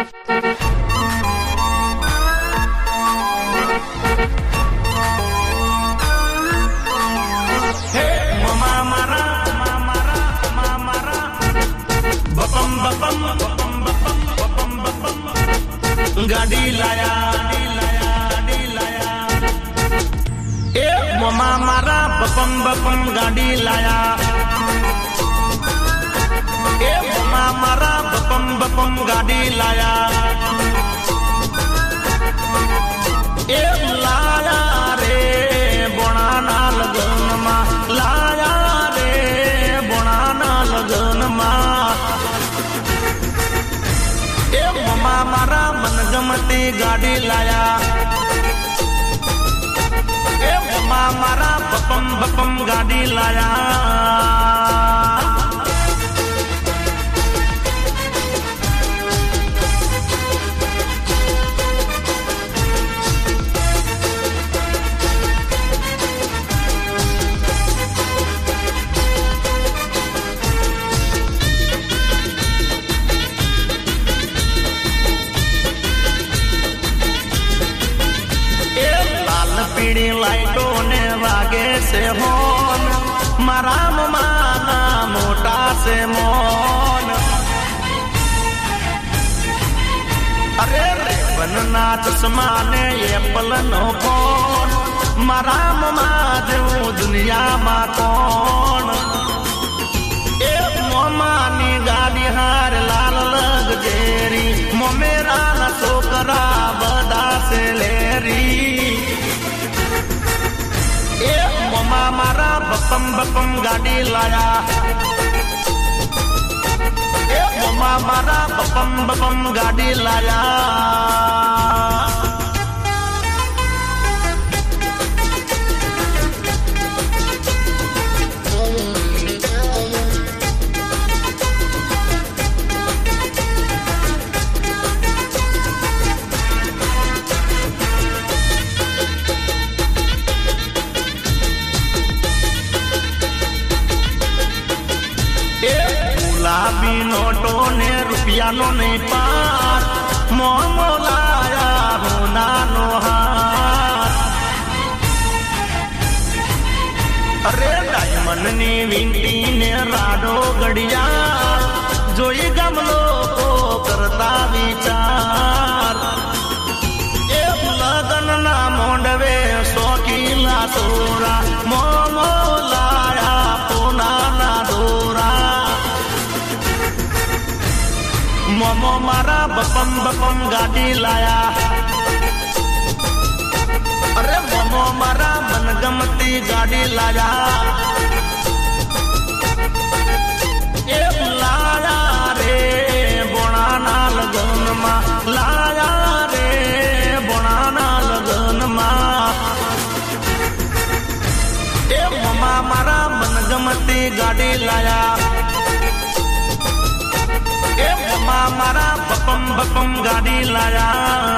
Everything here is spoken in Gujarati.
હે મમા મારા મમા મારા મમા મારા બપમ બપમ બપમ બપમ બપમ બપમ ગાડી લાયા ગાડી મનગમતી ગાડી લાયા. એ મમા મારા બપમ બપમ ગાડી લાયા. લાલ લાઈટો ને વાગે છે હોન મારા મમાના મોટા છે મોન. અરે રેવન ના ચશ્મા ને એપલ નો ફોન. મારા મમા જેવું દુનિયામાં કોણ? એ મોમાની ગાડી હાર લાલ લગજેરી મોમેરા ના છોકરા બધા છે લેરી ગાડી લાયા. એ મોમા મારા બપમ બપમ ગાડી લાયા. ગુલાબી નોટો ને રૂપિયાનો નહીં પાર. મોમો લાયા હાર. અરે ડાયમંડની વિંટી ને રાડો ગડિયા જોઈ ગમલો કરતા વિચાર. એ લગન ના મોંડવે શોખીલા સોરા મોમો મારા બપમ બપમ ગાડી લાયા. અરે મોમો મારા મનગમતી ગાડી લાયા. એ લાયા રે બોણાના લગનમાં. લાયા રે બોણાના લગનમાં. એ મમા મારા મનગમતી ગાડી લાયા. એ મમા મારા બપમ બપમ ગાડી લાયા